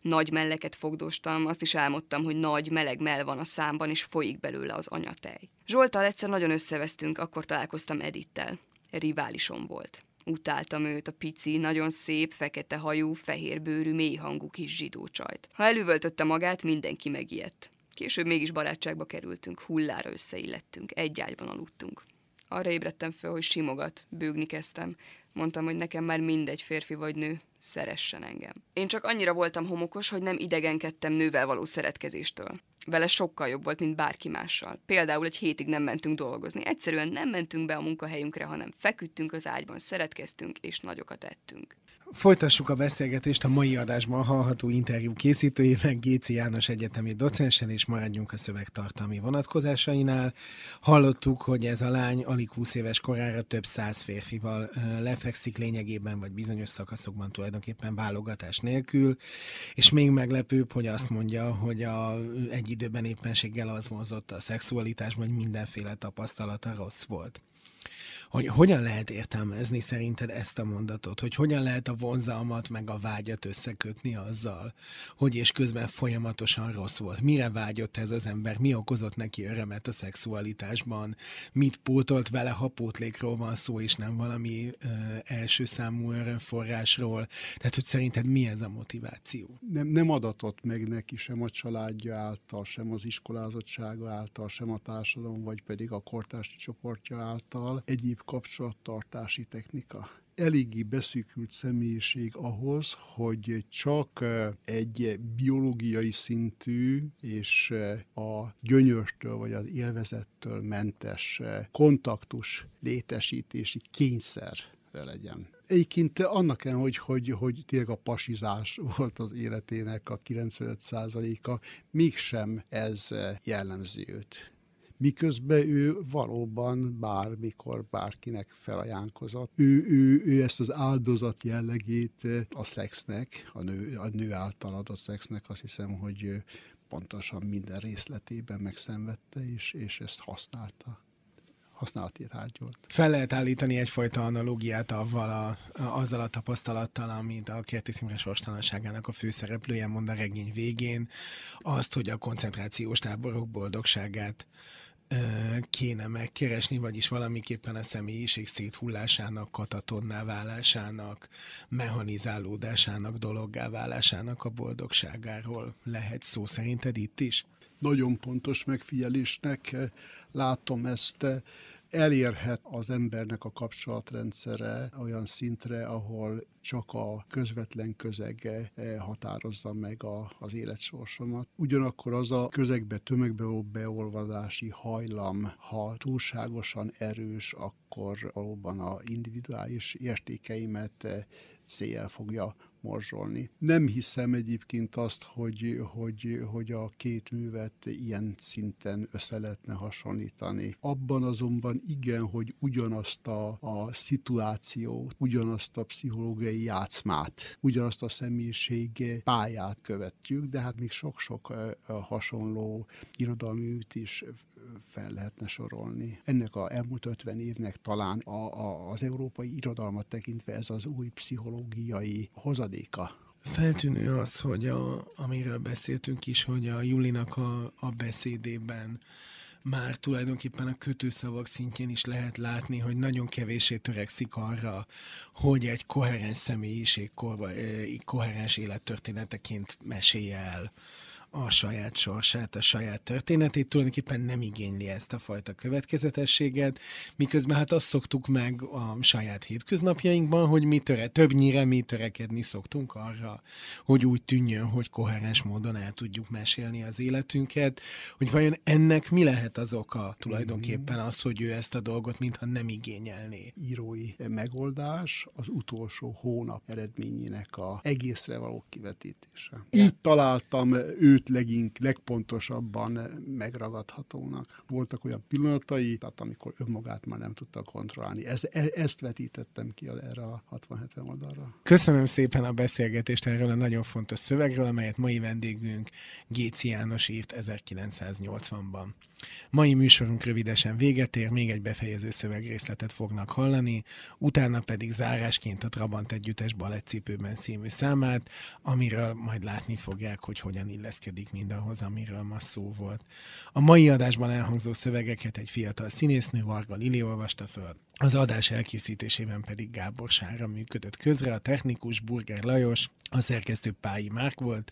S4: Nagy melleket fogdostam, azt is álmodtam, hogy nagy, meleg mell van a számban, és folyik belőle az anyatej. Zsoltal egyszer nagyon összevesztünk, akkor találkoztam Edittel. Riválisom volt. Utáltam őt, a pici, nagyon szép, fekete hajú, fehérbőrű, mély hangú kis zsidó csajt. Ha elüvöltötte magát, mindenki megijedt. Később mégis barátságba kerültünk, hullára összeillettünk, egy ágyban aludtunk. Arra ébredtem föl, hogy simogat, bőgni kezdtem. Mondtam, hogy nekem már mindegy férfi vagy nő, szeressen engem. Én csak annyira voltam homokos, hogy nem idegenkedtem nővel való szeretkezéstől. Vele sokkal jobb volt, mint bárki mással. Például egy hétig nem mentünk dolgozni. Egyszerűen nem mentünk be a munkahelyünkre, hanem feküdtünk az ágyban, szeretkeztünk és nagyokat ettünk.
S3: Folytassuk a beszélgetést a mai adásban hallható interjú készítőjével, Géci János egyetemi docenssel, és maradjunk a szövegtartalmi vonatkozásainál. Hallottuk, hogy ez a lány alig 20 éves korára több száz férfival lefekszik lényegében, vagy bizonyos szakaszokban tulajdonképpen válogatás nélkül, és még meglepőbb, hogy azt mondja, hogy a, egy időben éppenséggel az vonzott a szexualitásban, hogy mindenféle tapasztalata rossz volt hogy hogyan lehet értelmezni szerinted ezt a mondatot, hogy hogyan lehet a vonzalmat meg a vágyat összekötni azzal, hogy és közben folyamatosan rossz volt. Mire vágyott ez az ember, mi okozott neki örömet a szexualitásban, mit pótolt vele, ha pótlékról van szó, és nem valami ö, első számú örömforrásról. Tehát, hogy szerinted mi ez a motiváció?
S6: Nem, nem adatott meg neki sem a családja által, sem az iskolázottsága által, sem a társadalom, vagy pedig a kortársi csoportja által egyéb kapcsolattartási technika. Eléggé beszűkült személyiség ahhoz, hogy csak egy biológiai szintű és a gyönyörtől vagy az élvezettől mentes kontaktus létesítési kényszer legyen. Egyébként annak ellen, hogy, hogy, hogy tényleg a pasizás volt az életének a 95%-a, mégsem ez jellemzi őt miközben ő valóban bármikor bárkinek felajánlkozott. Ő, ő, ő ezt az áldozat jellegét a szexnek, a nő, a nő által adott szexnek azt hiszem, hogy pontosan minden részletében megszenvedte, és, és ezt használta használati tárgyolt.
S3: Fel lehet állítani egyfajta analógiát avval a, a, azzal a tapasztalattal, amit a Kertész Imre sorstalanságának a főszereplője mond a regény végén, azt, hogy a koncentrációs táborok boldogságát kéne megkeresni, vagyis valamiképpen a személyiség széthullásának, katatonná válásának, mechanizálódásának, dologgá válásának a boldogságáról lehet szó szerinted itt is?
S6: Nagyon pontos megfigyelésnek látom ezt elérhet az embernek a kapcsolatrendszere olyan szintre, ahol csak a közvetlen közege eh, határozza meg a, az életsorsomat. Ugyanakkor az a közegbe, tömegbe beolvadási hajlam, ha túlságosan erős, akkor valóban a individuális értékeimet eh, széjjel fogja morzsolni. Nem hiszem egyébként azt, hogy, hogy, hogy a két művet ilyen szinten össze lehetne hasonlítani. Abban azonban igen, hogy ugyanazt a, a szituációt, ugyanazt a pszichológiai játszmát, ugyanazt a személyiség pályát követjük, de hát még sok-sok hasonló irodalmi is fel lehetne sorolni. Ennek a elmúlt 50 évnek talán a, a, az európai irodalmat tekintve ez az új pszichológiai hozadéka.
S3: Feltűnő az, hogy a, amiről beszéltünk is, hogy a Julinak a, a beszédében már tulajdonképpen a kötőszavak szintjén is lehet látni, hogy nagyon kevésé törekszik arra, hogy egy koherens személyiség, koherens élettörténeteként mesélje el a saját sorsát, a saját történetét, tulajdonképpen nem igényli ezt a fajta következetességet, miközben hát azt szoktuk meg a saját hétköznapjainkban, hogy mi töre, többnyire mi törekedni szoktunk arra, hogy úgy tűnjön, hogy koherens módon el tudjuk mesélni az életünket, hogy vajon ennek mi lehet az oka tulajdonképpen az, hogy ő ezt a dolgot mintha nem igényelné.
S6: írói megoldás az utolsó hónap eredményének a egészre való kivetítése. Így találtam őt legink, legpontosabban megragadhatónak. Voltak olyan pillanatai, tehát amikor önmagát már nem tudta kontrollálni. Ez, e, ezt vetítettem ki erre a 60-70 oldalra.
S3: Köszönöm szépen a beszélgetést erről a nagyon fontos szövegről, amelyet mai vendégünk Géci János írt 1980-ban. Mai műsorunk rövidesen véget ér, még egy befejező szövegrészletet fognak hallani, utána pedig zárásként a Trabant Együttes Balettcipőben című számát, amiről majd látni fogják, hogy hogyan illeszkedik mindahhoz, amiről ma szó volt. A mai adásban elhangzó szövegeket egy fiatal színésznő Varga Lili olvasta föl, az adás elkészítésében pedig Gábor Sára működött közre, a technikus Burger Lajos, a szerkesztő Pályi Márk volt.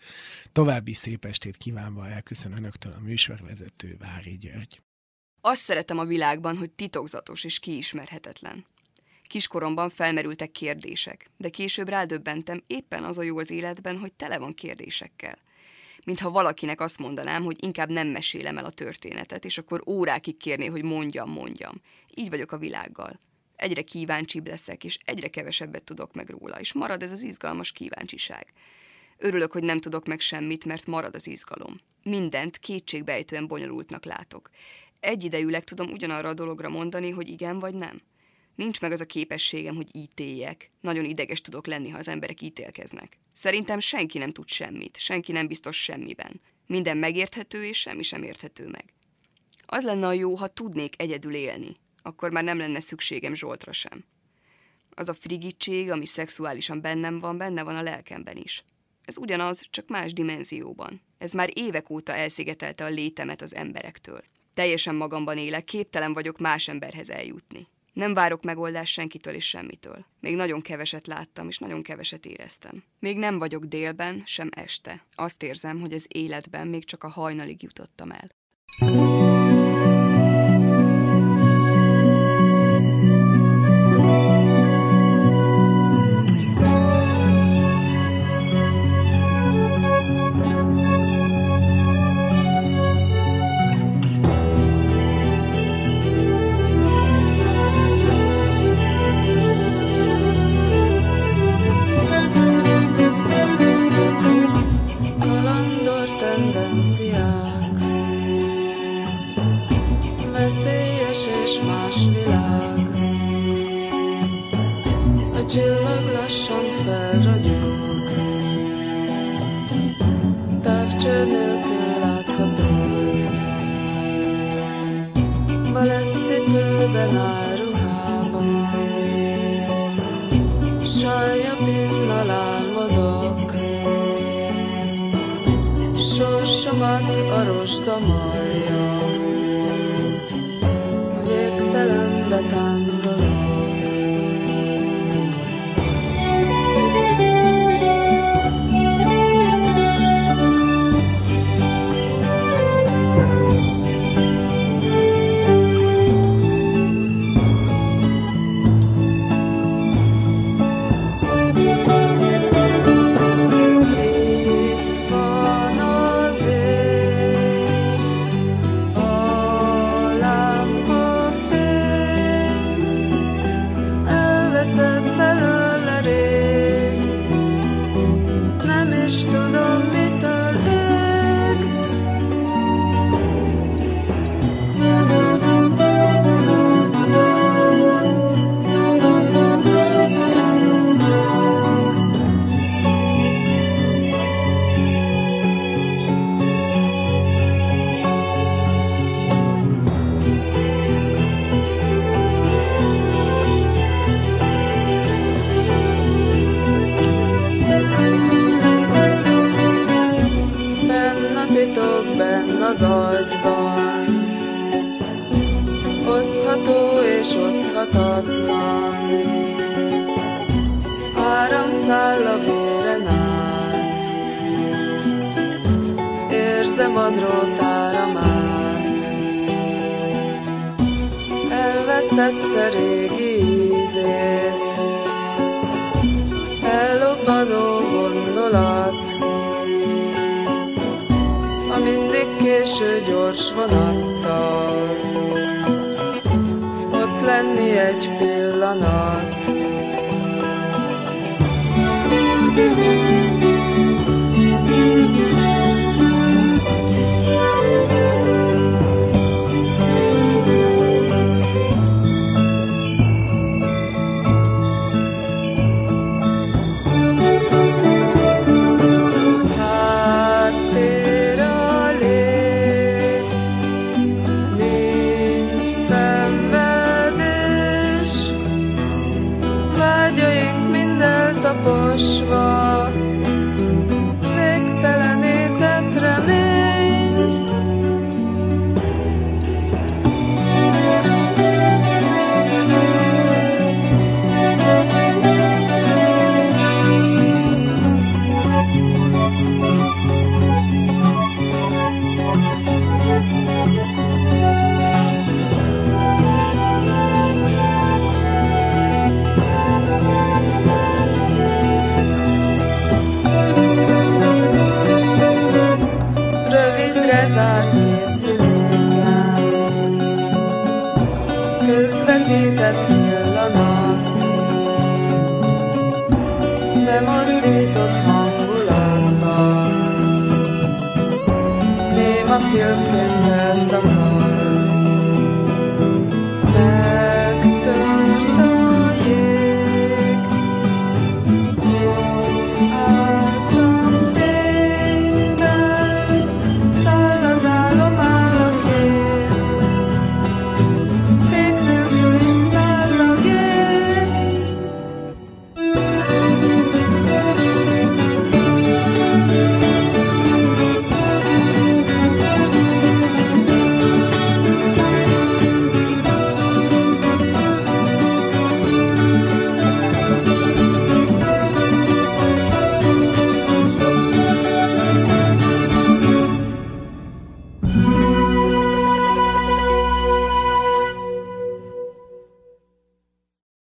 S3: További szép estét kívánva elköszön Önöktől a műsorvezető Vári György.
S4: Azt szeretem a világban, hogy titokzatos és kiismerhetetlen. Kiskoromban felmerültek kérdések, de később rádöbbentem, éppen az a jó az életben, hogy tele van kérdésekkel. Mintha valakinek azt mondanám, hogy inkább nem mesélem el a történetet, és akkor órákig kérné, hogy mondjam, mondjam. Így vagyok a világgal. Egyre kíváncsibb leszek, és egyre kevesebbet tudok meg róla, és marad ez az izgalmas kíváncsiság. Örülök, hogy nem tudok meg semmit, mert marad az izgalom. Mindent kétségbejtően bonyolultnak látok. Egyidejűleg tudom ugyanarra a dologra mondani, hogy igen vagy nem. Nincs meg az a képességem, hogy ítéljek. Nagyon ideges tudok lenni, ha az emberek ítélkeznek. Szerintem senki nem tud semmit, senki nem biztos semmiben. Minden megérthető, és semmi sem érthető meg. Az lenne a jó, ha tudnék egyedül élni. Akkor már nem lenne szükségem Zsoltra sem. Az a frigítség, ami szexuálisan bennem van, benne van a lelkemben is. Ez ugyanaz, csak más dimenzióban. Ez már évek óta elszigetelte a létemet az emberektől. Teljesen magamban élek, képtelen vagyok más emberhez eljutni. Nem várok megoldást senkitől és semmitől. Még nagyon keveset láttam, és nagyon keveset éreztem. Még nem vagyok délben, sem este. Azt érzem, hogy az életben még csak a hajnalig jutottam el.